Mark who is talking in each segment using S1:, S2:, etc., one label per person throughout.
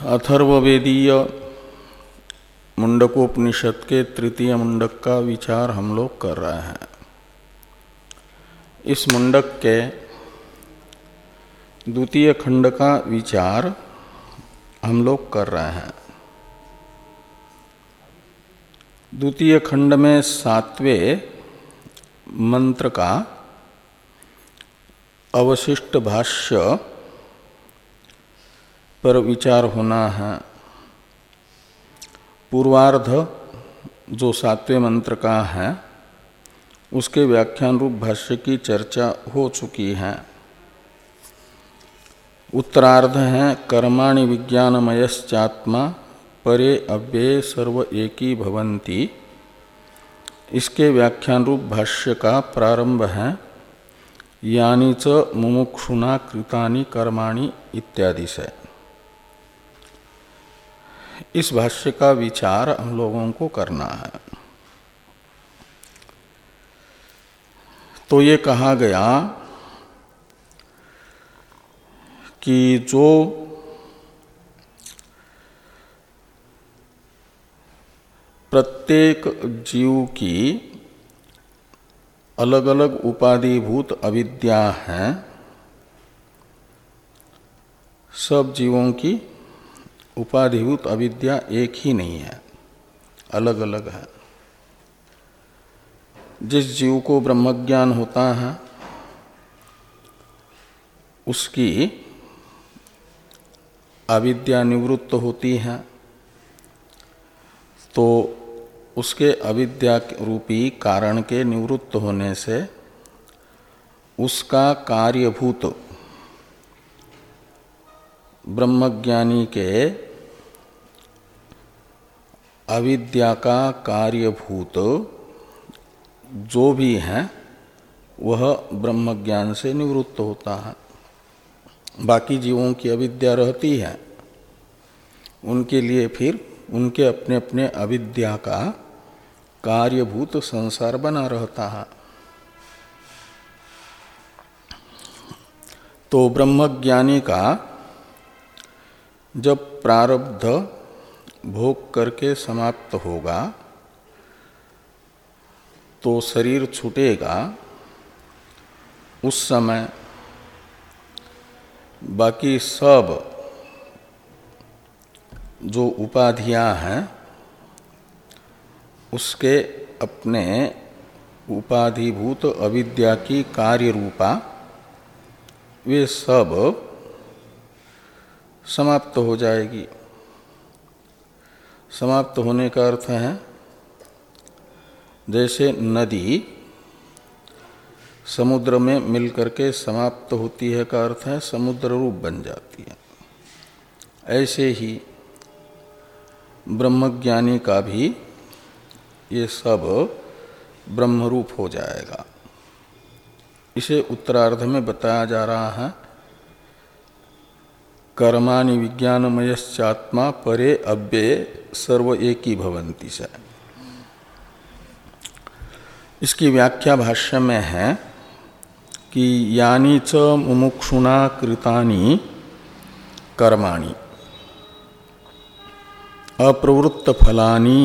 S1: अथर्ववेदीय मुंडकोपनिषद के तृतीय मुंडक का विचार हम लोग कर रहे हैं। इस मुंडक के द्वितीय खंड का विचार हम लोग कर रहे हैं। द्वितीय खंड में सातवें मंत्र का अवशिष्ट भाष्य पर विचार होना है। पूर्वार्ध जो सातवें मंत्र का है, उसके व्याख्यान रूप भाष्य की चर्चा हो चुकी है। उत्तरार्ध है, कर्माणि विज्ञानमयश्चात्मा, परे अव्यय सर्व एकी भवंती इसके व्याख्यान रूप भाष्य का प्रारंभ है, यानी च मुमुक्षुना कृतानि कर्माणि इत्यादि से। इस भाष्य का विचार हम लोगों को करना है। तो ये कहा गया कि जो प्रत्येक जीव की अलग अलग उपाधिभूत अविद्या है, सब जीवों की उपाधिभूत अविद्या एक ही नहीं है। अलग अलग है। जिस जीव को ब्रह्मज्ञान होता है, उसकी अविद्या निवृत्त होती है तो उसके अविद्या रूपी कारण के निवृत्त होने से उसका कार्यभूत ब्रह्मज्ञानी के अविद्या का कार्यभूत, जो भी है, वह ब्रह्मज्ञान से निवृत्त होता है। बाकी जीवों की अविद्या रहती है। उनके लिए फिर उनके अपने अपने अविद्या का कार्यभूत संसार बना रहता है। तो ब्रह्मज्ञानी का जब प्रारब्ध भोग करके समाप्त होगा तो शरीर छूटेगा। उस समय बाकी सब जो उपाधियाँ हैं, उसके अपने उपाधिभूत अविद्या की कार्य रूपा वे सब समाप्त हो जाएगी। समाप्त होने का अर्थ है, जैसे नदी समुद्र में मिलकर के समाप्त होती है का अर्थ है, समुद्र रूप बन जाती है। ऐसे ही ब्रह्मज्ञानी का भी ये सब ब्रह्मरूप हो जाएगा। इसे उत्तरार्ध में बताया जा रहा है कर्माणि विज्ञानमयश्चात्मा परे अव्यय सर्व एक ही भवंती से। इसकी व्याख्या भाष्य में है कि यानी च मुमुक्षुणा कृतानि कर्माणि। अप्रवृत्त फलानी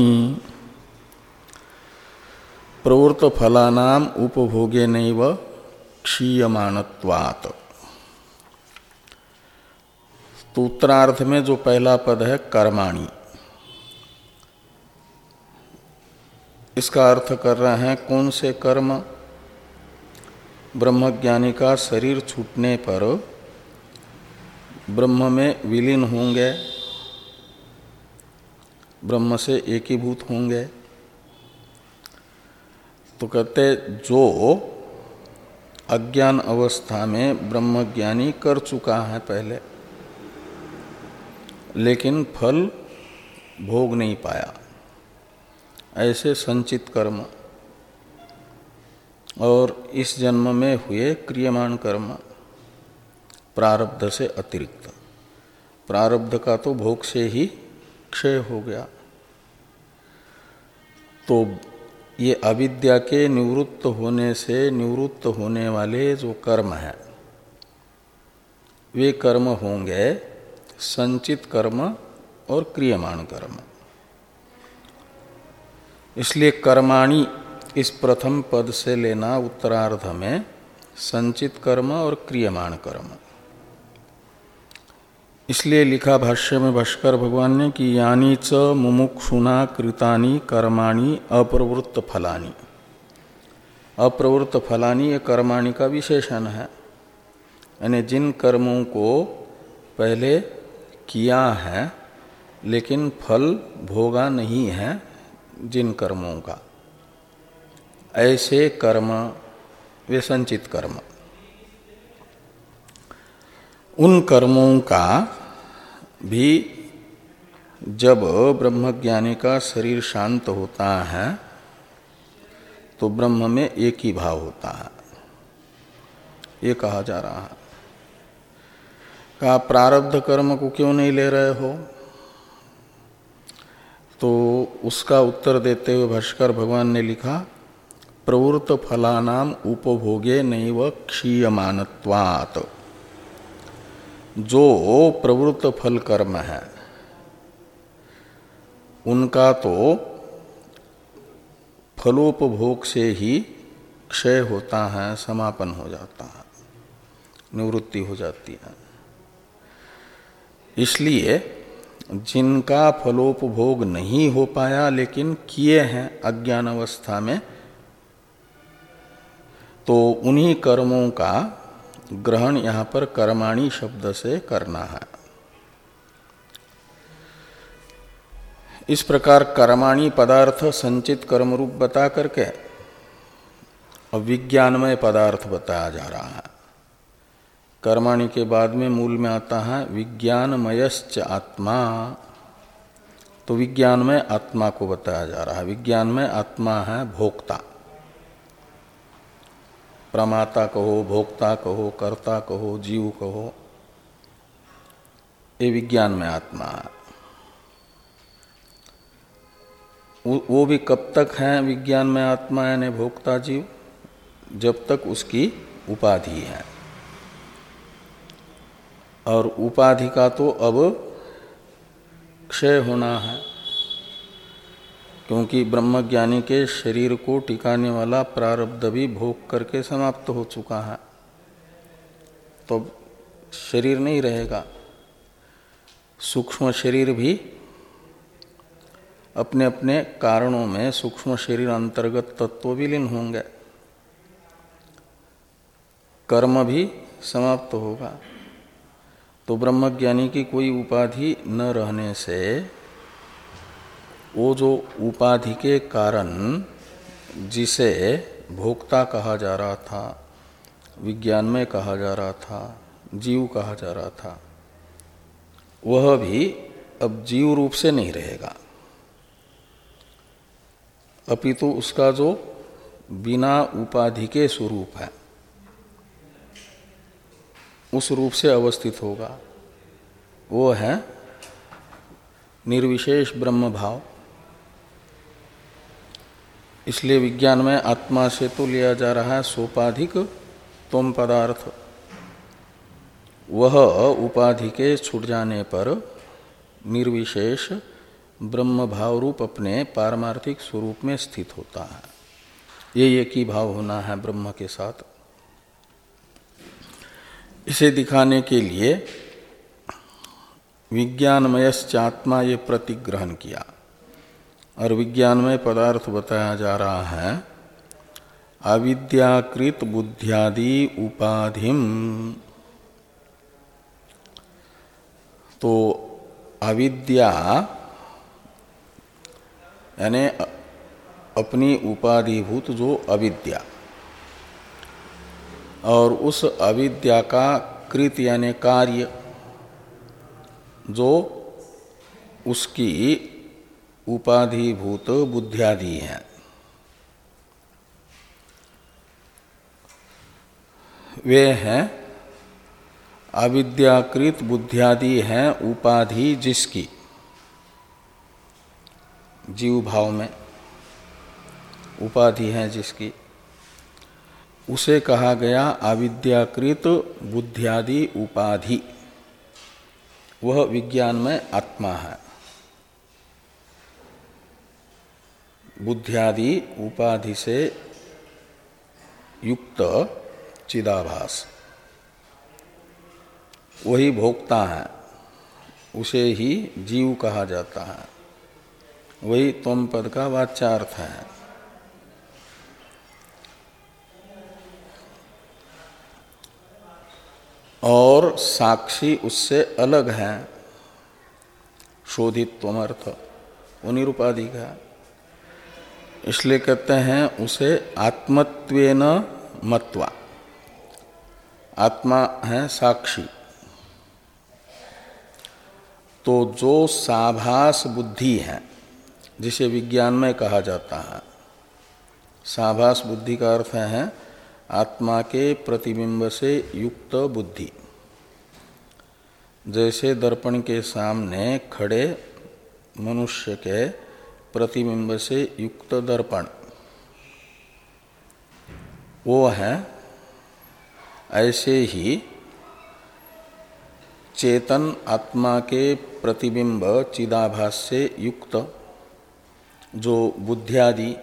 S1: प्रवृत्त फलानाम उपभोगे नैव क्षीयमाणत्वात्। तो उत्तरार्थ में जो पहला पद है कर्माणी। इसका अर्थ कर रहे हैं, कौन से कर्म? ब्रह्मज्ञानी का शरीर छूटने पर ब्रह्म में विलीन होंगे, ब्रह्म से एकीभूत होंगे। तो कहते, जो अज्ञान अवस्था में ब्रह्मज्ञानी कर चुका है पहले। लेकिन फल भोग नहीं पाया। ऐसे संचित कर्म। और इस जन्म में हुए क्रियमान कर्म प्रारब्ध से अतिरिक्त। प्रारब्ध का तो भोग से ही क्षय हो गया। तो ये अविद्या के निवृत्त होने से निवृत्त होने वाले जो कर्म है, वे कर्म होंगे संचित कर्म और क्रियमाण कर्म। इसलिए कर्माणी इस प्रथम पद से लेना उत्तरार्ध में संचित कर्म और क्रियमाण कर्म। इसलिए लिखा भाष्य में भाष्कर भगवान ने कि यानी च मुमुक्षुना कृतानी कर्माणी अप्रवृत्त फलानी। अप्रवृत्त फलानी ये कर्माणी का विशेषण है। यानी जिन कर्मों को पहले किया है, लेकिन फल भोगा नहीं है जिन कर्मों का। ऐसे कर्म वे संचित कर्म। उन कर्मों का भी जब ब्रह्मज्ञानी का शरीर शांत होता है तो ब्रह्म में एक ही भाव होता है। ये कहा जा रहा है। कहा प्रारब्ध कर्म को क्यों नहीं ले रहे हो? तो उसका उत्तर देते हुए भाष्कर भगवान ने लिखा, प्रवृत्त फलानाम उपभोगे नैव क्षीयमानत्वात्। जो प्रवृत्त फल कर्म है, उनका तो फलोपभोग से ही क्षय होता है, समापन हो जाता है, निवृत्ति हो जाती है। इसलिए जिनका फलोपभोग नहीं हो पाया, लेकिन किए हैं अज्ञान अवस्था में तो उन्हीं कर्मों का ग्रहण यहाँ पर कर्माणी शब्द से करना है। इस प्रकार कर्माणी पदार्थ संचित कर्म रूप बता करके विज्ञानमय पदार्थ बताया जा रहा है। कर्माणी के बाद में मूल में आता है विज्ञानमयश्च आत्मा। तो विज्ञान में आत्मा को बताया जा रहा है। विज्ञान में आत्मा है भोक्ता। प्रमाता कहो, भोक्ता कहो, कर्ता कहो, जीव कहो, ये विज्ञान में आत्मा है। वो भी कब तक है विज्ञान में आत्मा यानी भोक्ता जीव? जब तक उसकी उपाधि है। और उपाधि का तो अब क्षय होना है, क्योंकि ब्रह्मज्ञानी के शरीर को टिकाने वाला प्रारब्ध भी भोग करके समाप्त हो चुका है। तो शरीर नहीं रहेगा, सूक्ष्म शरीर भी अपने अपने कारणों में सूक्ष्म शरीर अंतर्गत तत्व विलीन होंगे। कर्म भी समाप्त होगा। तो ब्रह्मज्ञानी की कोई उपाधि न रहने से वो जो उपाधि के कारण जिसे भोक्ता कहा जा रहा था, विज्ञान में कहा जा रहा था, जीव कहा जा रहा था, वह भी अब जीव रूप से नहीं रहेगा। अपितु तो उसका जो बिना उपाधि के स्वरूप है उस रूप से अवस्थित होगा। वो है निर्विशेष ब्रह्म भाव। इसलिए विज्ञान में आत्मा से तो लिया जा रहा है सोपाधिक तुम पदार्थ। वह उपाधि के छूट जाने पर निर्विशेष ब्रह्म भाव रूप अपने पारमार्थिक स्वरूप में स्थित होता है। ये एक ही भाव होना है ब्रह्म के साथ। इसे दिखाने के लिए विज्ञानमयश्चात्मा ये प्रतिग्रहण किया। और विज्ञानमय पदार्थ बताया जा रहा है, अविद्याकृत बुद्धियादि उपाधिम तो अविद्या यानी अपनी उपाधिभूत जो अविद्या। और उस अविद्या का कृत यानी कार्य जो उसकी उपाधिभूत बुद्धियादि है। वे हैं अविद्याकृत बुद्धियादि हैं उपाधि जिसकी जीव भाव में उपाधि है जिसकी। उसे कहा गया अविद्याकृत बुद्धियादि उपाधि। वह विज्ञान में आत्मा है। बुद्धियादि उपाधि से युक्त चिदाभास। वही भोक्ता है। उसे ही जीव कहा जाता है। वही तम पद का वाच्यार्थ है। और साक्षी उससे अलग है। शोधित तमर्थ वो निरुपाधि का इसलिए कहते हैं उसे आत्मत्वेन मत्वा। आत्मा है साक्षी। तो जो साभास बुद्धि है, जिसे विज्ञान में कहा जाता है, साभास बुद्धि का अर्थ है आत्मा के प्रतिबिंब से युक्त बुद्धि। जैसे दर्पण के सामने खड़े मनुष्य के प्रतिबिंब से युक्त दर्पण, वो है ऐसे ही चेतन आत्मा के प्रतिबिंब चिदाभास से युक्त, जो बुद्धियादि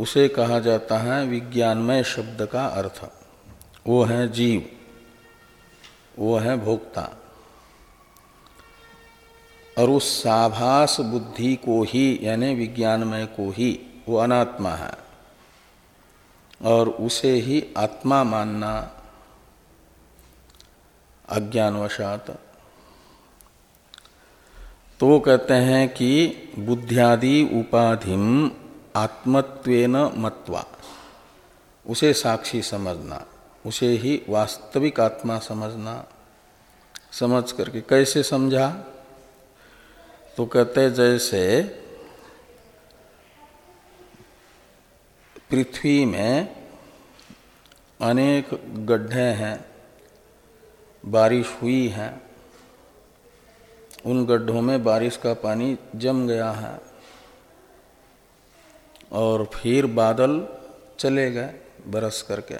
S1: उसे कहा जाता है विज्ञानमय शब्द का अर्थ। वो है जीव। वो है भोक्ता। और उस साभास बुद्धि को ही, यानी विज्ञानमय को ही वो अनात्मा है। और उसे ही आत्मा मानना अज्ञानवशात। तो कहते हैं कि बुद्धियादि उपाधिम आत्मत्वेन मत्वा। उसे साक्षी समझना, उसे ही वास्तविक आत्मा समझना। समझ करके कैसे समझा? तो कहते जैसे पृथ्वी में अनेक गड्ढे हैं, बारिश हुई है, उन गड्ढों में बारिश का पानी जम गया है। और फिर बादल चले गए बरस करके।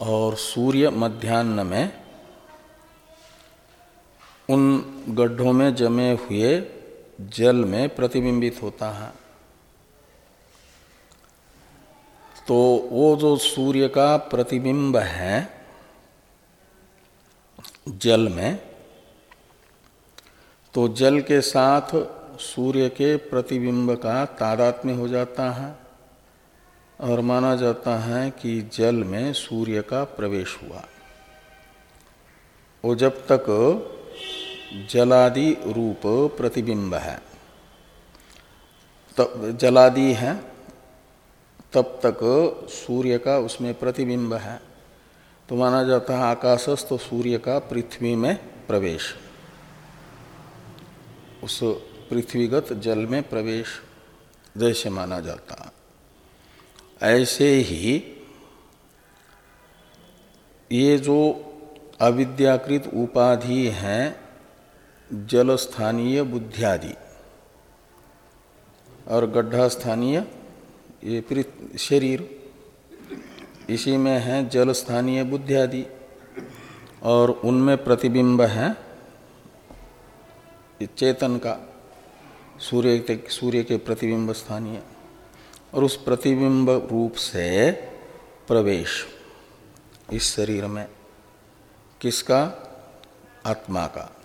S1: और सूर्य मध्यान्ह में उन गड्ढों में जमे हुए जल में प्रतिबिंबित होता है। तो वो जो सूर्य का प्रतिबिंब है जल में तो जल के साथ सूर्य के प्रतिबिंब का तादात्म्य हो जाता है और माना जाता है कि जल में सूर्य का प्रवेश हुआ। वो जब तक जलादि रूप प्रतिबिंब है, तब जलादि है, तब तक सूर्य का उसमें प्रतिबिंब है। तो माना जाता है आकाशस्थ सूर्य का पृथ्वी में प्रवेश। उस पृथ्वीगत जल में प्रवेश जैसे माना जाता ऐसे ही ये जो अविद्याकृत उपाधि हैं जल स्थानीय बुद्धियादि और गड्ढा स्थानीय ये शरीर, इसी में है जल स्थानीय बुद्धियादि और उनमें प्रतिबिंब है चेतन का सूर्य के सूर्य के प्रतिबिंब स्थानीय। और उस प्रतिबिंब रूप से प्रवेश इस शरीर में किसका? आत्मा का।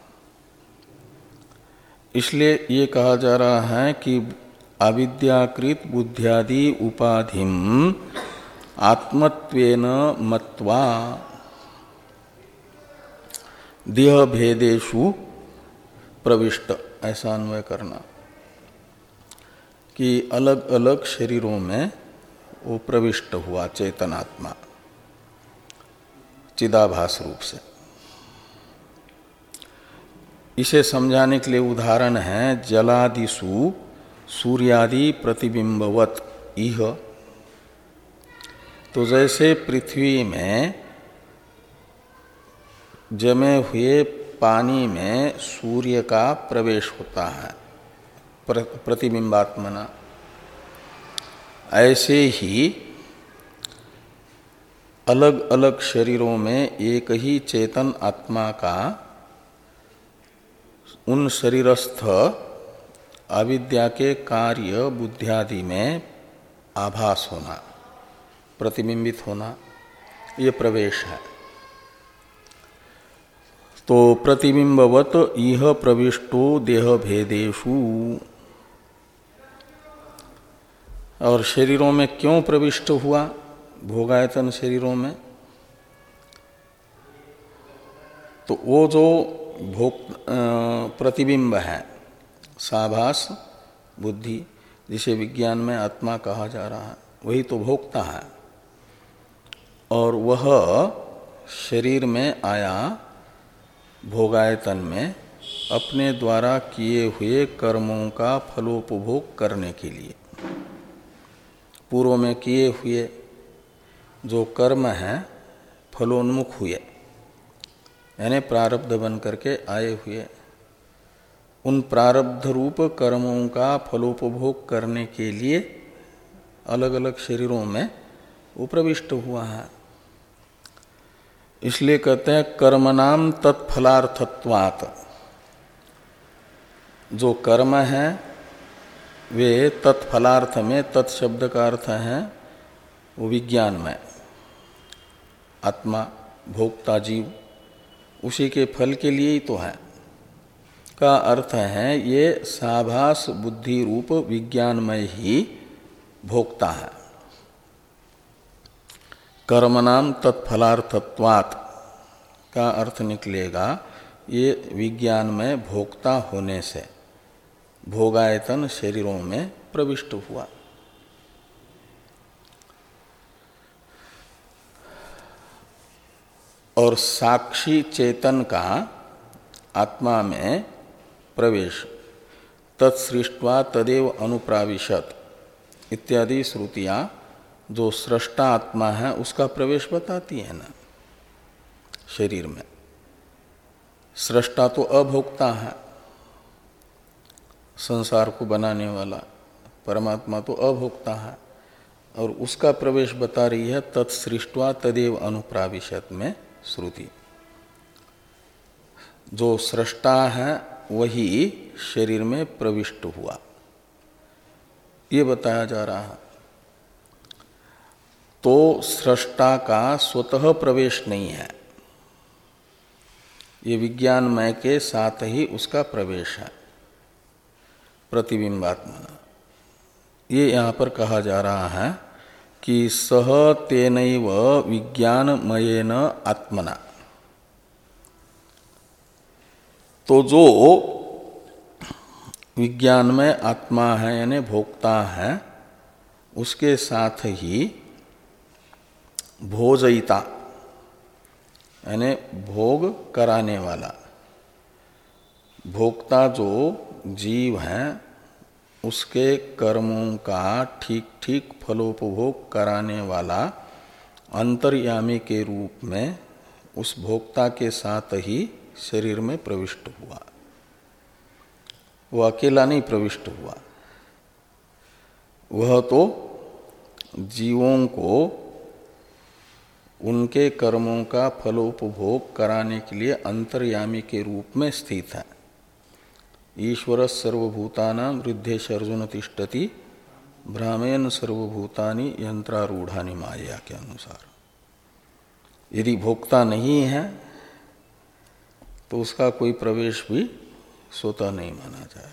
S1: इसलिए ये कहा जा रहा है कि अविद्याकृत बुद्धियादि उपाधि आत्मत्वेन मत्वा देह भेदेशु प्रविष्ट। ऐसा अन्वय करना। कि अलग अलग शरीरों में वो प्रविष्ट हुआ चेतनात्मा, चिदाभास रूप से। इसे समझाने के लिए उदाहरण है जलादिशु सूर्यादि प्रतिबिंबवत इह। तो जैसे पृथ्वी में जमे हुए पानी में सूर्य का प्रवेश होता है प्रतिबिंबात्मना। ऐसे ही अलग अलग शरीरों में एक ही चेतन आत्मा का उन शरीरस्थ अविद्या के कार्य बुद्धियादि में आभास होना, प्रतिबिंबित होना, ये प्रवेश है। तो प्रतिबिंबवत यह प्रविष्टो देह भेदेशु और शरीरों में क्यों प्रविष्ट हुआ? भोगायतन शरीरों में। तो वो जो भोग प्रतिबिंब है, साभास बुद्धि, जिसे विज्ञान में आत्मा कहा जा रहा है, वही तो भोगता है। और वह शरीर में आया, भोगायतन में, अपने द्वारा किए हुए कर्मों का फलोपभोग करने के लिए। पूर्व में किए हुए जो कर्म हैं, फलोन्मुख हुए। यानी प्रारब्ध बन करके आए हुए। उन प्रारब्ध रूप कर्मों का फलोपभोग करने के लिए अलग अलग शरीरों में उप्रविष्ट हुआ है। इसलिए कहते हैं कर्मनाम तत्फलार्थत्वात्। जो कर्म है वे तत्फलार्थ में तत्शब्द का अर्थ है वो विज्ञान में आत्मा भोक्ता जीव, उसी के फल के लिए ही तो है। का अर्थ है, ये साभास बुद्धि रूप विज्ञानमय ही भोक्ता है। कर्मनाम तत्फलार्थत्वात् का अर्थ निकलेगा, ये विज्ञान में भोक्ता होने से। भोगायतन शरीरों में प्रविष्ट हुआ। और साक्षी चेतन का आत्मा में प्रवेश तत्सृष्टवा तदेव अनुप्राविशत इत्यादि श्रुतियाँ जो सृष्टा आत्मा है, उसका प्रवेश बताती है ना, शरीर में। सृष्टा तो अभोक्ता है। संसार को बनाने वाला परमात्मा तो अभोक्ता है और उसका प्रवेश बता रही है तत्सृष्टवा तदेव अनुप्राविशत में श्रुति। जो सृष्टा है, वही शरीर में प्रविष्ट हुआ। ये बताया जा रहा है। तो सृष्टा का स्वतः प्रवेश नहीं है। ये विज्ञानमय के साथ ही उसका प्रवेश है। प्रतिबिंबात्मा ये यहाँ पर कहा जा रहा है कि सह तेन विज्ञानमयेन आत्मना। तो जो विज्ञान में आत्मा है, यानी भोक्ता है, उसके साथ ही भोजयिता, यानी भोग कराने वाला, भोक्ता जो जीव है उसके कर्मों का ठीक ठीक फलोपभोग कराने वाला अंतर्यामी के रूप में उस भोक्ता के साथ ही शरीर में प्रविष्ट हुआ। वह अकेला नहीं प्रविष्ट हुआ। वह तो जीवों को उनके कर्मों का फलोपभोग कराने के लिए अंतर्यामी के रूप में स्थित है। ईश्वर सर्वभूताना वृद्धेश अर्जुन तिष्ठति भ्रामेन सर्वभूतानि यंत्रारूढ़ानी माया के अनुसार। यदि भोक्ता नहीं है तो उसका कोई प्रवेश भी स्वतः नहीं माना जाएगा।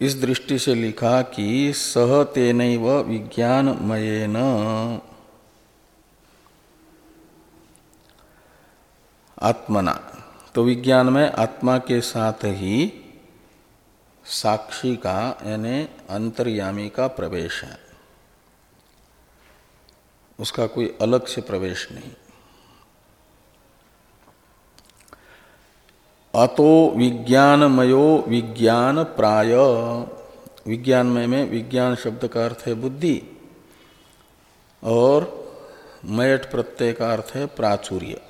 S1: इस दृष्टि से लिखा कि सह तेन विज्ञानमयेन। आत्मना। तो विज्ञान में आत्मा के साथ ही साक्षी का, यानी अंतर्यामी का प्रवेश है। उसका कोई अलग से प्रवेश नहीं। अतो विज्ञानमयो विज्ञान प्राय। विज्ञानमय में विज्ञान शब्द का अर्थ है बुद्धि, और मयट प्रत्यय का अर्थ है प्राचुर्य।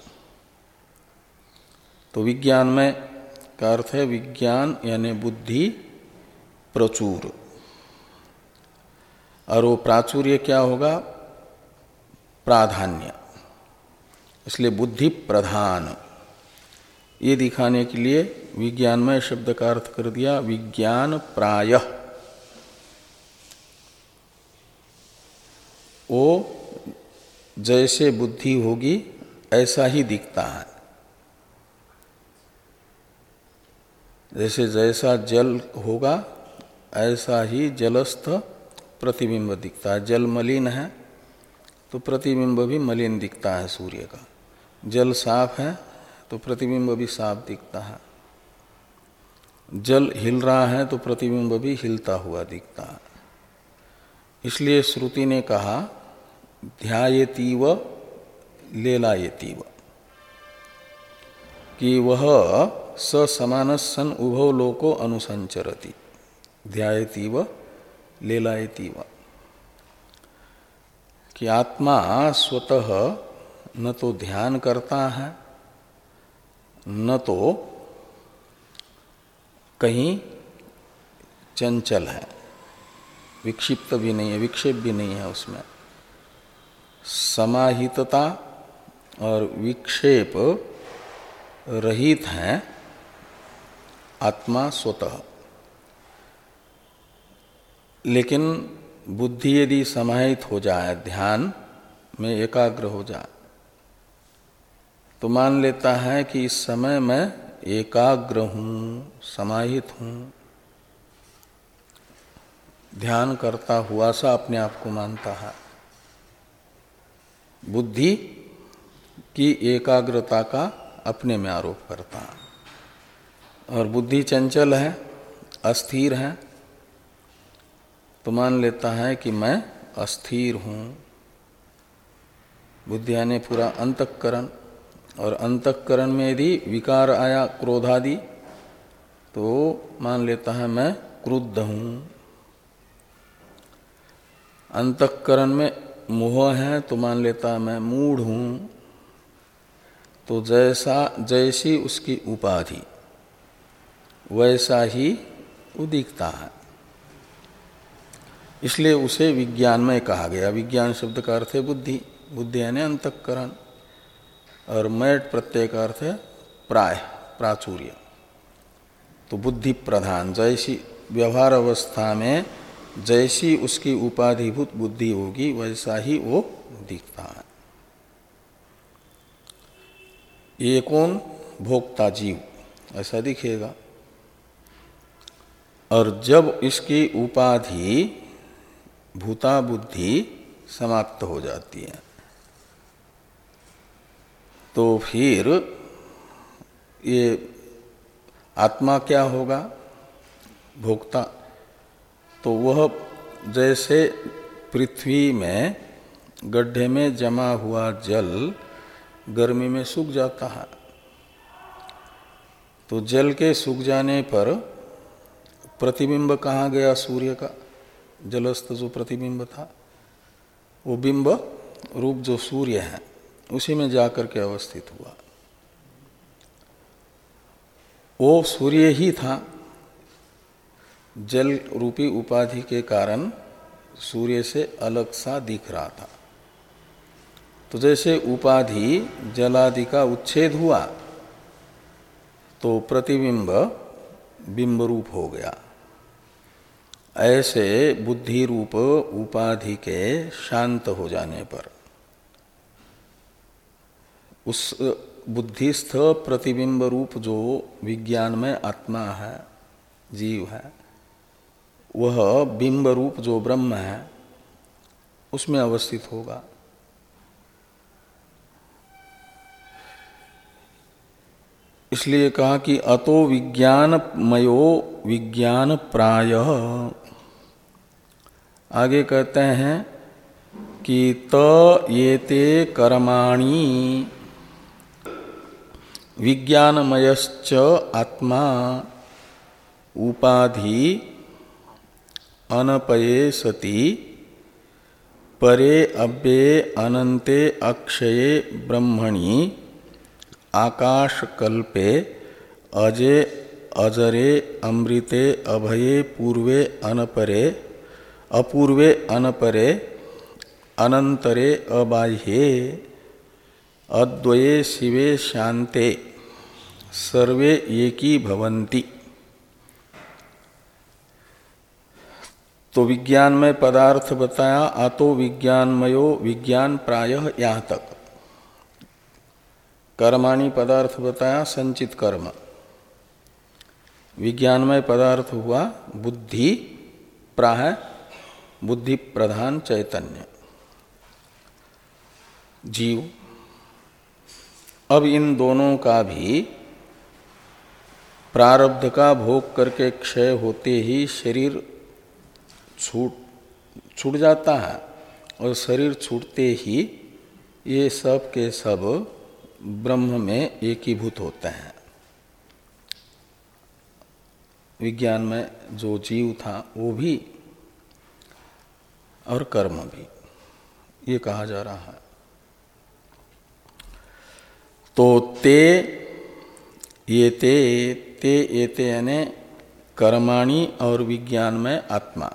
S1: तो विज्ञान में का अर्थ है विज्ञान यानी बुद्धि प्रचुर। और वो प्राचुर्य क्या होगा? प्राधान्य। इसलिए बुद्धि प्रधान। ये दिखाने के लिए विज्ञानमय शब्द का अर्थ कर दिया, विज्ञान प्राय। वो जैसे बुद्धि होगी, ऐसा ही दिखता है। जैसे जैसा जल होगा, ऐसा ही जलस्थ प्रतिबिंब दिखता है। जल मलिन है तो प्रतिबिंब भी मलिन दिखता है सूर्य का। जल साफ़ है तो प्रतिबिंब भी साफ़ दिखता है। जल हिल रहा है तो प्रतिबिंब भी हिलता हुआ दिखता है। इसलिए श्रुति ने कहा ध्यातीव लेलायतीव, कि वह स समान सन उभव लोको अनुसंचरती ध्यातीव लेलायतीव। कि आत्मा स्वतः न तो ध्यान करता है, न तो कहीं चंचल है। विक्षिप्त भी नहीं है, विक्षेप भी नहीं है उसमें। समाहितता और विक्षेप रहित है आत्मा स्वतः। लेकिन बुद्धि यदि समाहित हो जाए, ध्यान में एकाग्र हो जाए तो मान लेता है कि इस समय मैं एकाग्र हूँ, समाहित हूँ। ध्यान करता हुआ सा अपने आप को मानता है। बुद्धि की एकाग्रता का अपने में आरोप करता है। और बुद्धि चंचल है, अस्थिर है तो मान लेता है कि मैं अस्थिर हूँ। बुद्धि यानी पूरा अंतकरण, और अंतकरण में यदि विकार आया क्रोधादि तो मान लेता है मैं क्रुद्ध हूँ। अंतकरण में मोह है तो मान लेता है मैं मूढ़ हूँ। तो जैसा, जैसी उसकी उपाधि। वैसा ही वो दिखता है। इसलिए उसे विज्ञान में कहा गया। विज्ञान शब्द का अर्थ है बुद्धि। बुद्धि यानी अंतकरण। और मैट प्रत्यय का अर्थ है प्राय, प्राचुर्य। तो बुद्धि प्रधान। जैसी व्यवहार अवस्था में जैसी उसकी उपाधिभूत बुद्धि होगी, वैसा ही वो दिखता है। ये कौन? भोक्ता जीव। ऐसा दिखेगा। और जब इसकी उपाधि भूता बुद्धि समाप्त हो जाती है तो फिर ये आत्मा क्या होगा? भोक्ता। तो वह जैसे पृथ्वी में गड्ढे में जमा हुआ जल गर्मी में सूख जाता है। तो जल के सूख जाने पर प्रतिबिंब कहाँ गया सूर्य का? जलस्थ जो प्रतिबिंब था, वो बिंब रूप जो सूर्य है, उसी में जाकर के अवस्थित हुआ। वो सूर्य ही था। जल रूपी उपाधि के कारण सूर्य से अलग सा दिख रहा था। तो जैसे उपाधि जलादि का उच्छेद हुआ तो प्रतिबिंब बिंब रूप हो गया। ऐसे बुद्धि रूप उपाधि के शांत हो जाने पर उस बुद्धिस्थ प्रतिबिंब रूप जो विज्ञान में आत्मा है, जीव है, वह बिंब रूप जो ब्रह्म है, उसमें अवस्थित होगा। इसलिए कहा कि अतो विज्ञान मयो विज्ञान प्राय आगे कहते हैं कि त ये ते कर्माणी विज्ञानमयश्च आत्मा उपाधि अनपये सति, परे अव्ये अनंते अक्षये ब्रह्मणि आकाशकल्पे अजे अजरे अमृते अभये पूर्वे अनपरे, अपूर्वे अनपरे, अनंतरे अबाह्ये, अद्वये शिवे शांते सर्वे एकी भवंती तो विज्ञान में पदार्थ बताया, आतो विज्ञानमयो विज्ञान प्रायः यहाँ तक। कर्माणी पदार्थ बताया संचित कर्म। विज्ञानमय पदार्थ हुआ बुद्धि, प्राह बुद्धि प्रधान चैतन्य। जीव। अब इन दोनों का भी प्रारब्ध का भोग करके क्षय होते ही शरीर छूट छूट जाता है और शरीर छूटते ही ये सब के सब ब्रह्म में एकीभूत होते हैं। विज्ञान में जो जीव था, वो भी और कर्म भी, ये कहा जा रहा है। तो ते, ये ते ते एते यानी कर्माणी और विज्ञान में आत्मा।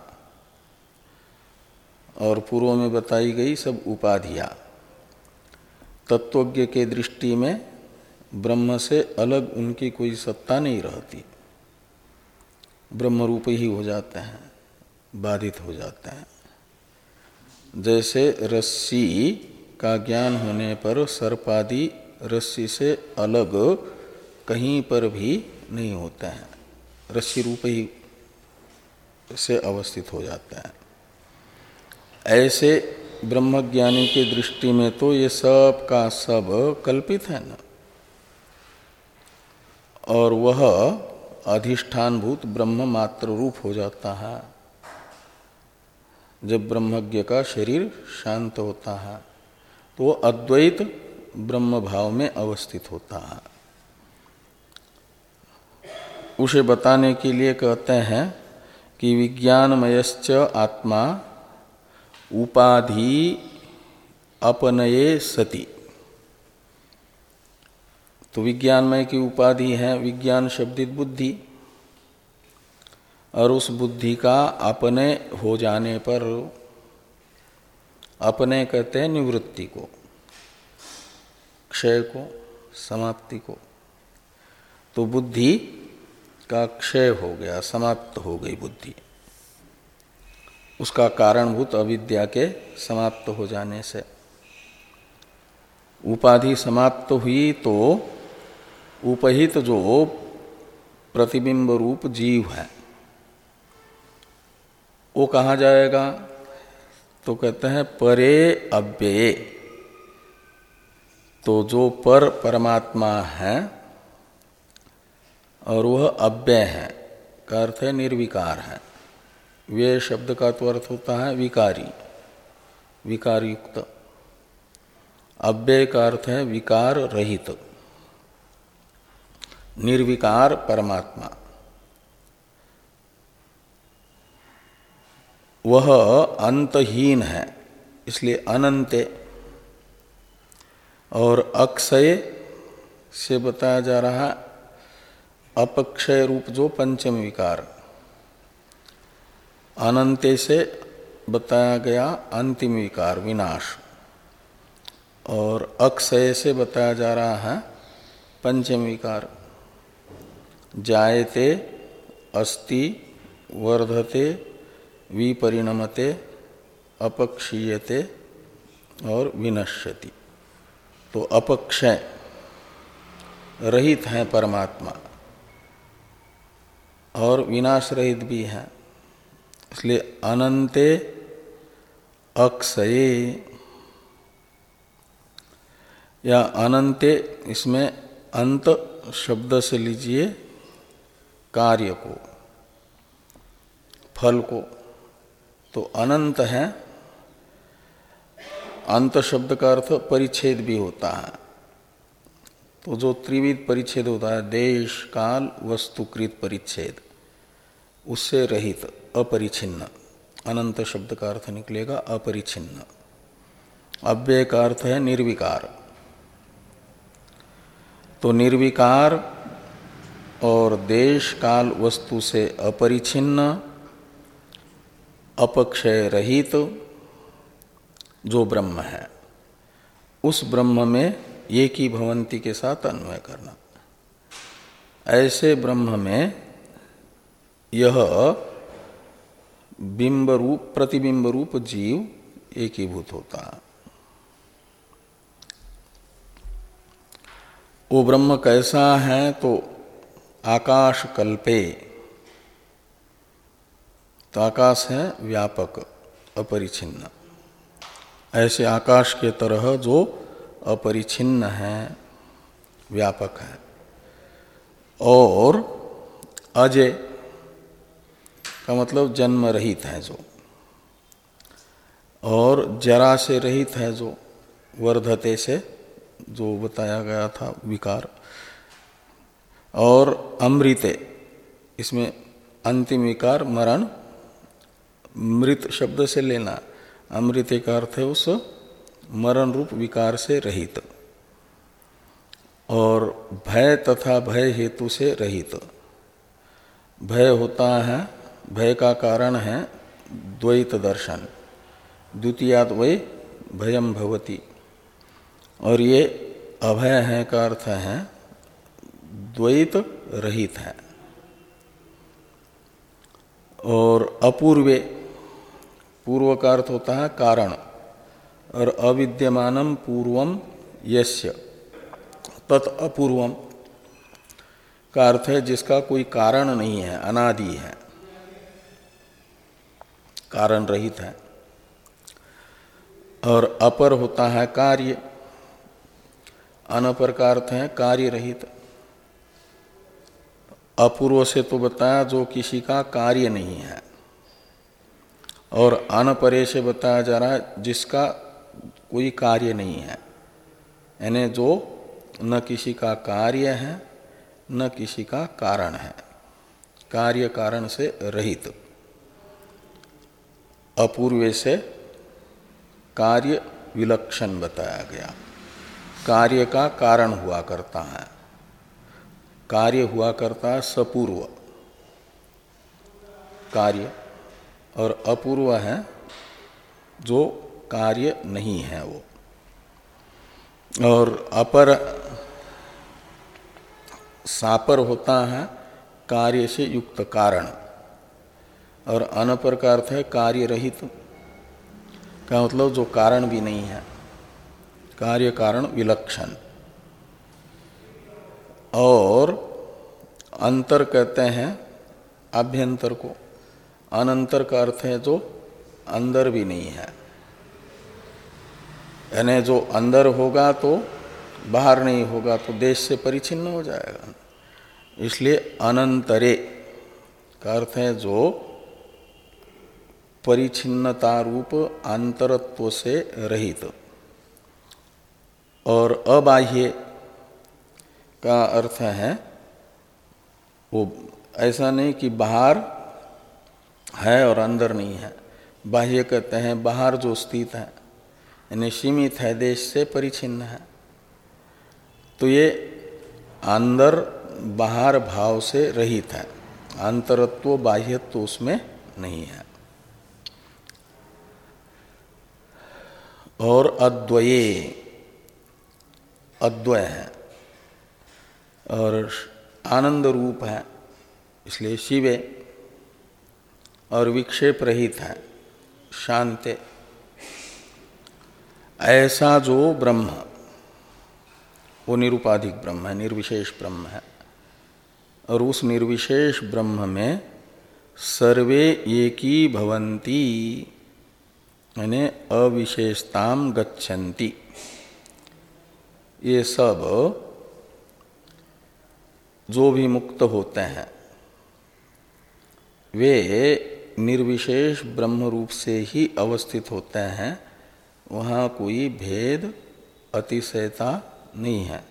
S1: और पूर्व में बताई गई सब उपाधियाँ। तत्वज्ञ के दृष्टि में ब्रह्म से अलग उनकी कोई सत्ता नहीं रहती। ब्रह्म रूप ही हो जाते हैं, बाधित हो जाते हैं। जैसे रस्सी का ज्ञान होने पर सर्पादि रस्सी से अलग कहीं पर भी नहीं होते हैं, रस्सी रूप ही से अवस्थित हो जाते हैं। ऐसे ब्रह्मज्ञानी की दृष्टि में तो ये सब का सब कल्पित है ना। और वह अधिष्ठानभूत ब्रह्म मात्र रूप हो जाता है। जब ब्रह्मज्ञ का शरीर शांत होता है तो वह अद्वैत ब्रह्म भाव में अवस्थित होता है। उसे बताने के लिए कहते हैं कि विज्ञानमयश्च आत्मा उपाधि अपनये सती। तो विज्ञानमय की उपाधि है विज्ञान शब्दित बुद्धि। और उस बुद्धि का अपने हो जाने पर अपने कहते हैं निवृत्ति को, क्षय को, समाप्ति को। तो बुद्धि का क्षय हो गया, समाप्त हो गई बुद्धि। उसका कारणभूत अविद्या के समाप्त हो जाने से। उपाधि समाप्त हुई तो उपहित जो प्रतिबिंब रूप जीव है, वो कहा जाएगा? तो कहते हैं, परे अव्यय। तो जो पर परमात्मा है और वह अव्यय है, का अर्थ है निर्विकार है। वे शब्द का तो अर्थ होता है विकारी विकार युक्त अव्यय का अर्थ है विकार रहित। निर्विकार परमात्मा। वह अंतहीन है, इसलिए अनंत। और अक्षय से बताया जा रहा अपक्षय रूप, जो पंचम विकार। अनंते से बताया गया अंतिम विकार, विनाश। और अक्षय से बताया जा रहा है पंचम विकार। जायते, अस्ति, वर्धते, विपरिणमते, अपक्षीयते और विनश्यति। तो अपक्षय रहित है परमात्मा और विनाश रहित भी है। इसलिए अनंते अक्षये। या अनंते इसमें अंत शब्द से लीजिए कार्य को, फल को। तो अनंत है, अंत शब्द का अर्थ परिच्छेद भी होता है। तो जो त्रिविध परिच्छेद होता है, देश, काल, वस्तुकृत परिच्छेद, उससे रहित। अपरिछिन्न अनंत शब्द का अर्थ निकलेगा अपरिछिन्न अव्यय का अर्थ है निर्विकार। तो निर्विकार और देश काल वस्तु से अपरिछिन्न अपक्षय रहित तो जो ब्रह्म है, उस ब्रह्म में एक ही भवंती के साथ अन्वय करना। ऐसे ब्रह्म में यह बिंब रूप प्रतिबिंब रूप जीव एकीभूत होता। है वो ब्रह्म कैसा है तो आकाश कल्पे। तो आकाश है व्यापक अपरिछिन्न ऐसे आकाश के तरह जो अपरिछिन्न है, व्यापक है। और अजय का मतलब जन्म रहित है जो। और जरा से रहित है जो, वर्धते से, जो बताया गया था, विकार। और अमृते, इसमें अंतिम विकार, मरण, मृत शब्द से लेना। अमृत का अर्थ है उस मरण रूप विकार से रहित। और भय तथा भय हेतु से रहित। भय होता है भय का कारण है द्वैत दर्शन। द्वितीयाद वै भयम भवती। और ये अभय है का अर्थ है, द्वैत रहित है। और अपूर्वे, पूर्व का अर्थ होता है कारण, और अविद्यमानम पूर्वम यस्य, तत् अपूर्वम का अर्थ है जिसका कोई कारण नहीं है, अनादि है। कारण रहित है। और अपर होता है कार्य। अनपर का अर्थ है कार्य रहित। अपूर्व से तो बताया जो किसी का कार्य नहीं है। और अनपरे से बताया जा रहा है जिसका कोई कार्य नहीं है। यानी जो न किसी का कार्य है, न किसी का कारण है। कार्य कारण से रहित। अपूर्व से कार्य विलक्षण बताया गया। कार्य का कारण हुआ करता है। कार्य हुआ करता है सपूर्व। कार्य और अपूर्व है जो कार्य नहीं है वो। और अपर सापर होता है कार्य से युक्त कारण। और अनपर का अर्थ है कार्य रहित का मतलब जो कारण भी नहीं है। कार्य कारण विलक्षण। और अंतर कहते हैं आभ्यंतर को। अनंतर का अर्थ है जो अंदर भी नहीं है। यानी जो अंदर होगा तो बाहर नहीं होगा तो देश से परिचिन्न हो जाएगा। इसलिए अनंतरे का अर्थ है जो परिचिन्नता रूप आंतरत्व से रहित। और अबाह्य का अर्थ है, वो ऐसा नहीं कि बाहर है और अंदर नहीं है। बाह्य कहते हैं, बाहर जो स्थित है, यानी सीमित है, देश से परिचिन्न है। तो ये अंदर बाहर भाव से रहित है। अंतरत्व बाह्यत्व उसमें नहीं है। और अद्वये। अद्वय है। और आनंद रूप है, इसलिए शिवे। और विक्षेप रहित है, शांत। ऐसा जो ब्रह्म, वो निरुपाधिक ब्रह्म है, निर्विशेष ब्रह्म है। और उस निर्विशेष ब्रह्म में सर्वे एक भवंती यानी अविशेषताम गच्छन्ति। ये सब जो भी मुक्त होते हैं, वे निर्विशेष ब्रह्म रूप से ही अवस्थित होते हैं, वहाँ कोई भेद, अतिशयता नहीं है।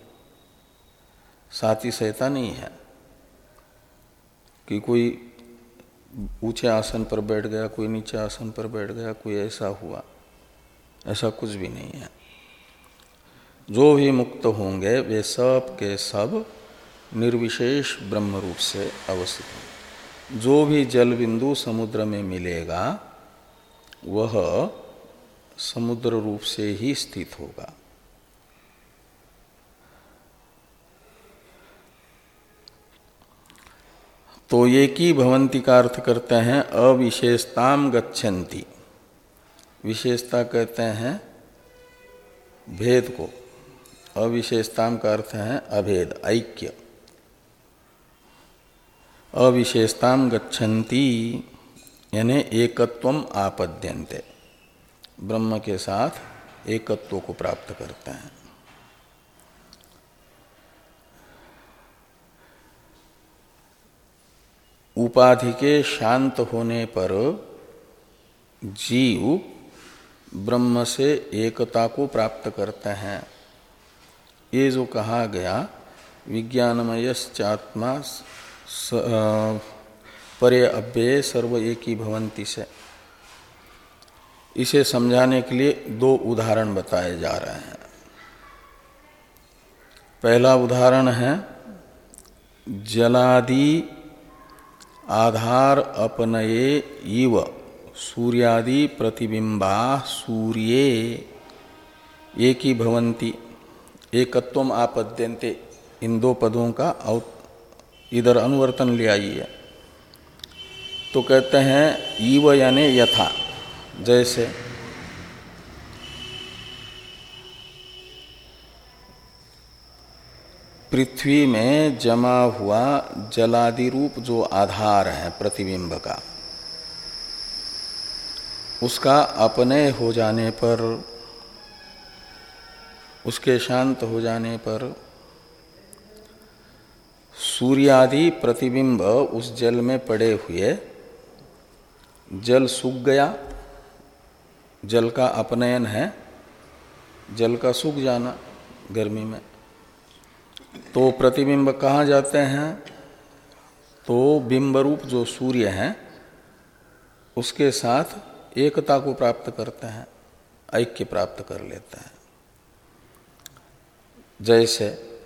S1: सातिशयता नहीं है कि कोई ऊँचे आसन पर बैठ गया, कोई नीचे आसन पर बैठ गया, कोई ऐसा हुआ। ऐसा कुछ भी नहीं है। जो भी मुक्त होंगे, वे सब के सब निर्विशेष ब्रह्म रूप से अवस्थित होंगे जो भी जल बिंदु समुद्र में मिलेगा, वह समुद्र रूप से ही स्थित होगा। तो ये की भवंती का अर्थ करते हैं अविशेषताम गच्छन्ति। विशेषता कहते हैं भेद को। अविशेषताम का अर्थ है अभेद, ऐक्य। अविशेषताम गच्छन्ति, यानी एकत्व आपद्यन्ते। ब्रह्म के साथ एकत्व को प्राप्त करते हैं। उपाधि के शांत होने पर जीव ब्रह्म से एकता को प्राप्त करते हैं। ये जो कहा गया, विज्ञानमयश्चात्मा परे अव्यय सर्व एक ही भवंती से। इसे समझाने के लिए दो उदाहरण बताए जा रहे हैं। पहला उदाहरण है, जलादि आधार अपनये इव सूर्यादि प्रतिबिंबा सूर्य एक ही भवंती एकत्व आपद्यंते इन दो पदों का इधर अनुवर्तन ले आइए। तो कहते हैं ईव यानी यथा। जैसे पृथ्वी में जमा हुआ जलादि रूप जो आधार है प्रतिबिंब का, उसका अपने हो जाने पर, उसके शांत हो जाने पर सूर्यादि प्रतिबिंब उस जल में पड़े हुए, जल सूख गया, जल का अपनयन है, जल का सूख जाना गर्मी में। तो प्रतिबिंब कहाँ जाते हैं? तो बिंब रूप जो सूर्य है, उसके साथ एकता को प्राप्त करते हैं, ऐक्य प्राप्त कर लेते हैं। जैसे,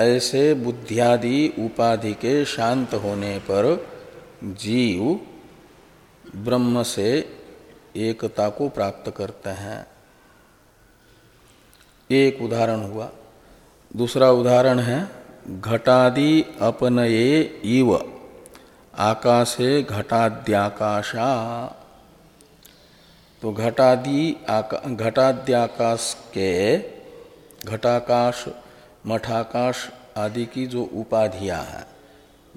S1: ऐसे बुद्धियादि उपाधि के शांत होने पर जीव ब्रह्म से एकता को प्राप्त करते हैं। एक उदाहरण हुआ। दूसरा उदाहरण है, घटादि अपनये इव, आकाशे घटाद्याकाशा। तो घटादि घटाद्याकाश के, घटाकाश, मठाकाश आदि की जो उपाधियाँ हैं,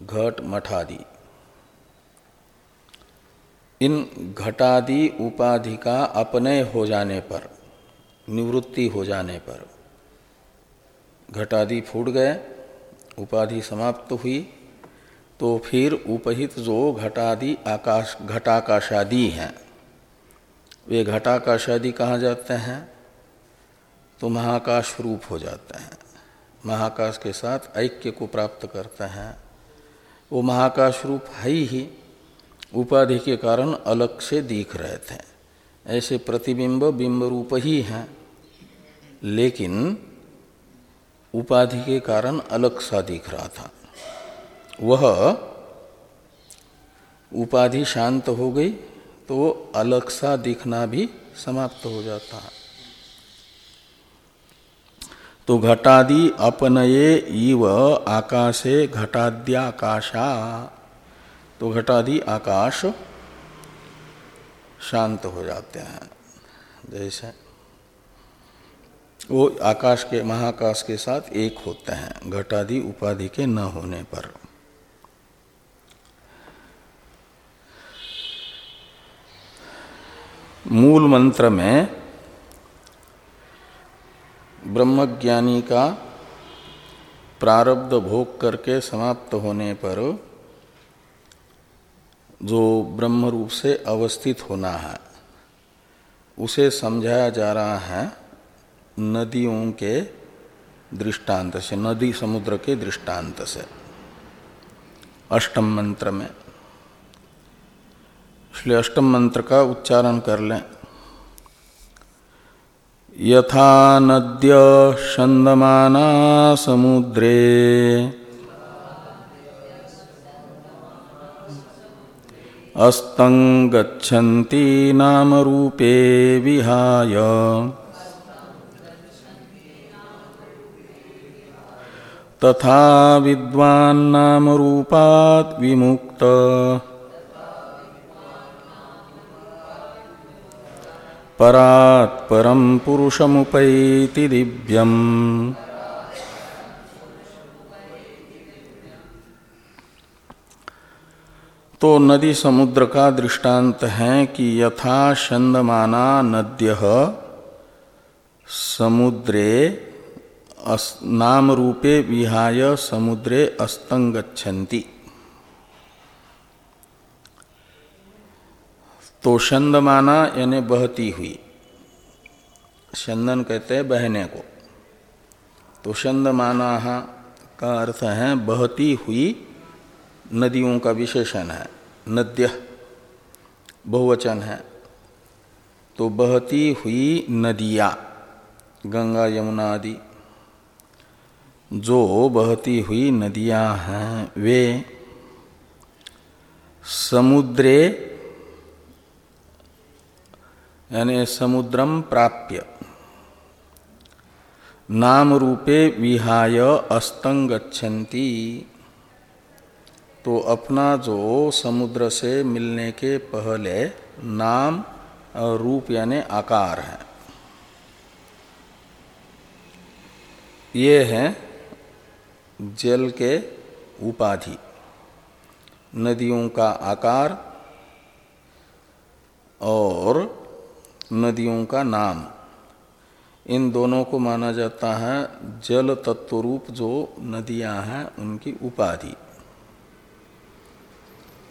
S1: घट मठादि। इन घटादि उपाधि का अपने हो जाने पर, निवृत्ति हो जाने पर घटादि फूट गए, उपाधि समाप्त हुई तो फिर उपहित जो घटादि आकाश, घटाकाशादि हैं। वे घटाकाशादि कहाँ जाते हैं? तो महाकाश रूप हो जाते हैं। महाकाश के साथ ऐक्य को प्राप्त करते हैं। वो महाकाश रूप है ही, उपाधि के कारण अलग से दिख रहे थे। ऐसे प्रतिबिंब बिंब रूप ही हैं। लेकिन उपाधि के कारण अलग सा दिख रहा था। वह उपाधि शांत हो गई तो अलग सा दिखना भी समाप्त हो जाता है। तो घटादि अपनये इव आकाशे घटाद्याकाशा। तो घटादि आकाश शांत हो जाते हैं, जैसे वो आकाश के, महाकाश के साथ एक होते हैं, घटादि उपाधि के न होने पर। मूल मंत्र में ब्रह्मज्ञानी का प्रारब्ध भोग करके समाप्त होने पर जो ब्रह्म रूप से अवस्थित होना है, उसे समझाया जा रहा है नदियों के दृष्टांत से, नदी समुद्र के दृष्टांत से। अष्टम मंत्र में, इसलिए अष्टम मंत्र का उच्चारण कर लें। यथा नद्य छंदमाना समुद्रे। अस्तंगछन्ति नाम रूपे विहाय। तथा विद्वान् रूपात विमुक्त। परात् परम पुरुषमुपैति दिव्यम। तो नदी समुद्र का दृष्टांत है कि यथा छंदमाना नद्य समुद्रे नाम रूपे विहाय समुद्रे अस्तंगछन्ति तो छंदमाना यानी बहती हुई। चंदन कहते हैं बहने को। तो छंदमाना का अर्थ है बहती हुई नदियों का विशेषण है। नद्य बहुवचन है। तो बहती हुई नदियाँ, गंगा, यमुना आदि। जो बहती हुई नदियाँ हैं, वे समुद्रे, यानी समुद्रम प्राप्य। नाम रूपे विहाय अस्तंगछन्ति तो अपना जो समुद्र से मिलने के पहले नाम रूप, यानी आकार है। ये है जल के उपाधि, नदियों का आकार और नदियों का नाम। इन दोनों को माना जाता है जल तत्व रूप जो नदियाँ हैं, उनकी उपाधि।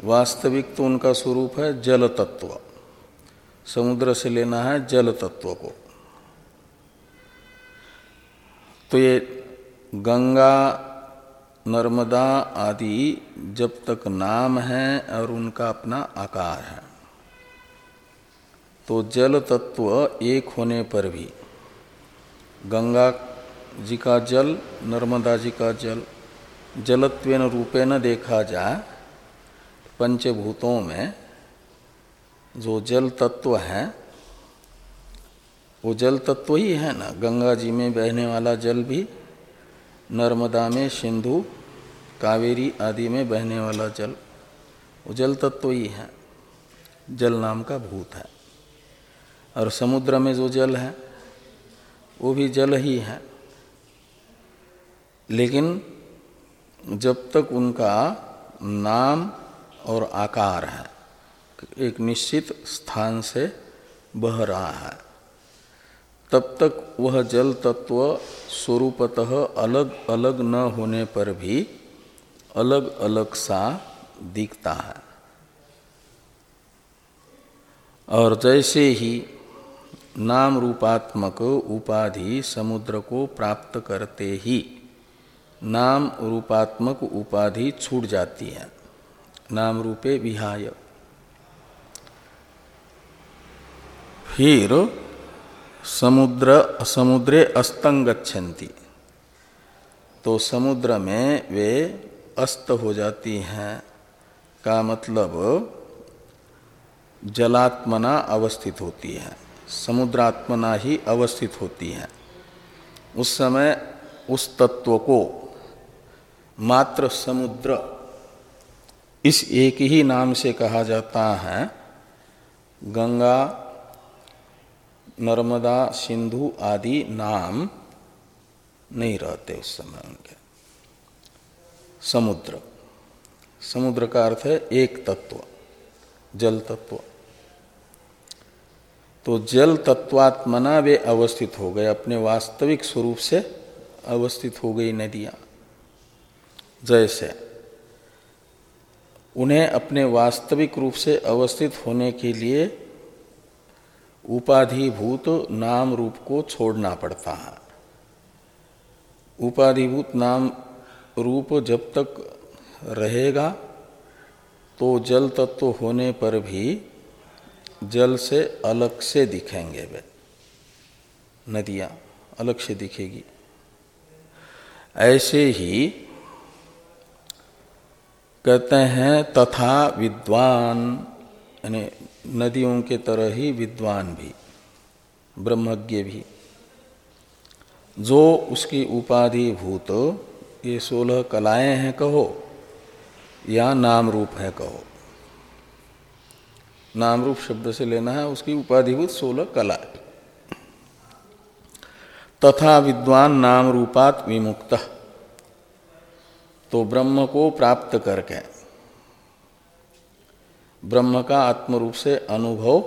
S1: वास्तविक तो उनका स्वरूप है जल तत्व। समुद्र से लेना है जल तत्व को। तो ये गंगा नर्मदा आदि जब तक नाम है और उनका अपना आकार है। तो जल तत्व एक होने पर भी गंगा जी का जल, नर्मदा जी का जल, जलत्वेन रूपेण देखा जाए, पंचभूतों में जो जल तत्व है, वो जल तत्व ही है ना। गंगा जी में बहने वाला जल भी नर्मदा में सिंधु, कावेरी आदि में बहने वाला जल वो जल तत्व तो ही है। जल नाम का भूत है। और समुद्र में जो जल है, वो भी जल ही है। लेकिन जब तक उनका नाम और आकार है, एक निश्चित स्थान से बह रहा है। तब तक वह जल तत्व स्वरूपतः अलग अलग न होने पर भी अलग अलग सा दिखता है। और जैसे ही नाम रूपात्मक उपाधि समुद्र को प्राप्त करते ही नाम रूपात्मक उपाधि छूट जाती है। नाम रूपे विहाय। फिर समुद्र, समुद्रे अस्तंगछन्ति तो समुद्र में वे अस्त हो जाती हैं, का मतलब जलात्मना अवस्थित होती है, समुद्रात्मना ही अवस्थित होती है। उस समय उस तत्व को मात्र समुद्र, इस एक ही नाम से कहा जाता है, गंगा नर्मदा, सिंधु आदि नाम नहीं रहते उस समय उनके। समुद्र। समुद्र का अर्थ है एक तत्व, जल तत्व। तो जल तत्वात्मना वे अवस्थित हो गए, अपने वास्तविक स्वरूप से अवस्थित हो गई नदियाँ। जैसे उन्हें अपने वास्तविक रूप से अवस्थित होने के लिए उपाधिभूत नाम रूप को छोड़ना पड़ता है। उपाधिभूत नाम रूप जब तक रहेगा तो जल तत्व होने पर भी जल से अलग से दिखेंगे वे। नदियाँ अलग से दिखेगी। ऐसे ही कहते हैं तथा विद्वान, यानी नदियों के तरह ही विद्वान भी, ब्रह्मज्ञ भी। जो उसकी उपाधि भूत, ये सोलह कलाएँ हैं कहो, या नाम रूप है कहो। नाम रूप शब्द से लेना है, उसकी उपाधिभूत सोलह कला तथा विद्वान नाम रूपात विमुक्त तो ब्रह्म को प्राप्त करके। ब्रह्म का आत्म रूप से अनुभव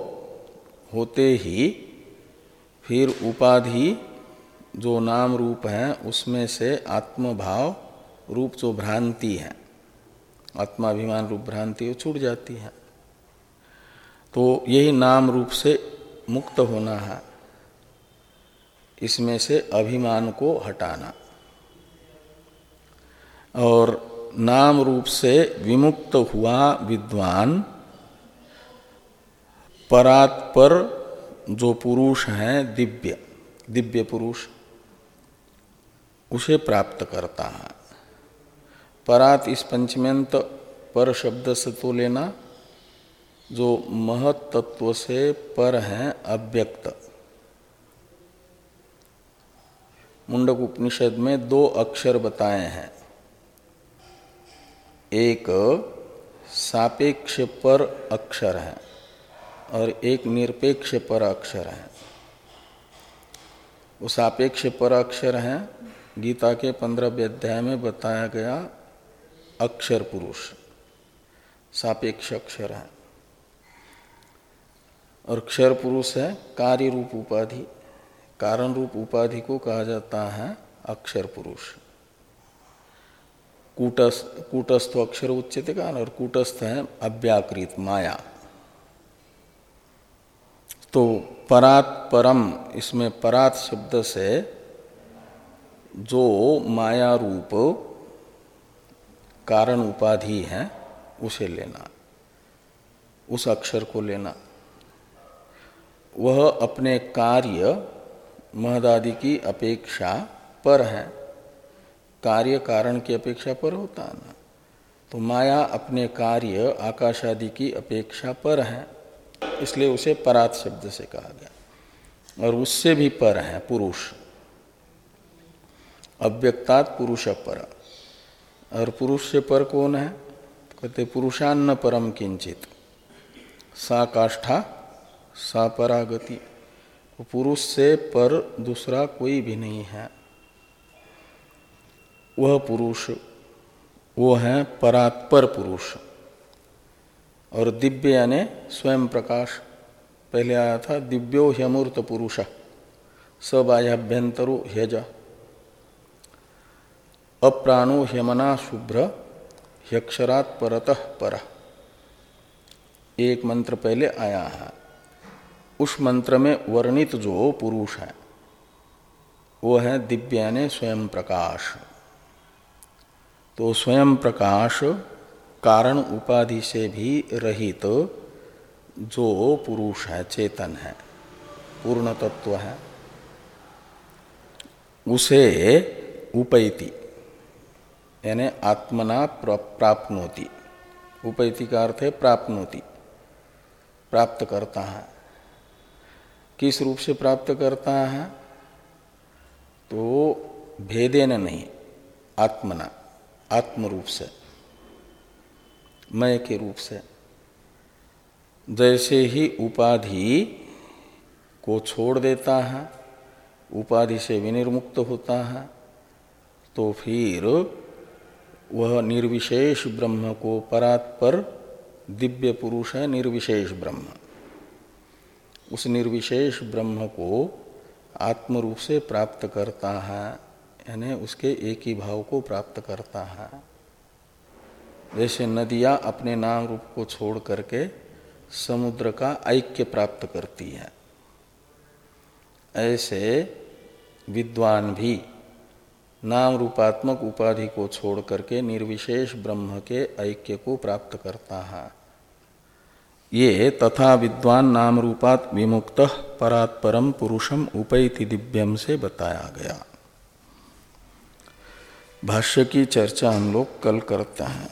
S1: होते ही फिर उपाधि जो नाम रूप है, उसमें से आत्मभाव रूप जो भ्रांति है, आत्माभिमान रूप भ्रांति, वो छूट जाती है। तो यही नाम रूप से मुक्त होना है। इसमें से अभिमान को हटाना। और नाम रूप से विमुक्त हुआ विद्वान परात पर जो पुरुष है, दिव्य दिव्य पुरुष, उसे प्राप्त करता है। परात इस पंचमेंत पर शब्द से तो लेना, जो महत तत्व से पर है, अव्यक्त। मुंडक उपनिषद में दो अक्षर बताए हैं। एक सापेक्ष पर अक्षर है। और एक निरपेक्ष पर अक्षर है। वो सापेक्ष पर अक्षर है, गीता के पंद्रह अध्याय में बताया गया अक्षर पुरुष, सापेक्ष अक्षर है। और क्षर पुरुष है कार्य रूप उपाधि, कारण रूप उपाधि को कहा जाता है अक्षर पुरुष। कूटस्थ कूटस्थ अक्षर उच्चते का और कूटस्थ है अव्याकृत माया। तो परात परम, इसमें परात शब्द से जो माया रूप कारण उपाधि है, उसे लेना, उस अक्षर को लेना। वह अपने कार्य, महदादि की अपेक्षा पर है। कार्य कारण की अपेक्षा पर होता है ना। तो माया अपने कार्य आकाश आदि की अपेक्षा पर है। इसलिए उसे परात शब्द से कहा गया। और उससे भी पर है पुरुष। अव्यक्तात् पुरुष पर। और पुरुष से पर कौन है? कहते पुरुषान्न परम किंचित। सा काष्ठा, सा परागति। पुरुष से पर दूसरा कोई भी नहीं है। वह पुरुष, वो है परात्पर पुरुष। और दिव्य यानी स्वयं प्रकाश। पहले आया था दिव्यो ह्यमूर्त पुरुष। सबाह्याभ्यंतरो ह्यज। अप्राणो ह्यमना शुभ्र, ह्यक्षरात परतः पर। एक मंत्र पहले आया है। उस मंत्र में वर्णित जो पुरुष है, वो है दिव्य स्वयं प्रकाश। तो स्वयं प्रकाश कारण उपाधि से भी रहित तो जो पुरुष है, चेतन है, पूर्ण तत्व है, उसे उपैति, यानी आत्मना प्राप्नोति। उपैति का अर्थ है प्राप्नोति प्राप्त करता है। किस रूप से प्राप्त करता है? तो भेदेन नहीं, आत्मना आत्म रूप से। मय के रूप से। जैसे ही उपाधि को छोड़ देता है, उपाधि से विनिर्मुक्त होता है तो फिर वह निर्विशेष ब्रह्म को परात्पर दिव्य पुरुष है, निर्विशेष ब्रह्म। उस निर्विशेष ब्रह्म को आत्म रूप से प्राप्त करता है, यानी उसके एक ही भाव को प्राप्त करता है। जैसे नदियाँ अपने नाम रूप को छोड़ करके समुद्र का ऐक्य प्राप्त करती है। ऐसे विद्वान भी नाम रूपात्मक उपाधि को छोड़ करके निर्विशेष ब्रह्म के ऐक्य को प्राप्त करता है। ये तथा विद्वान नाम रूपात विमुक्त परात्परम पुरुषम उपैति दिव्यम से बताया गया। भाष्य की चर्चा हम लोग कल करते हैं।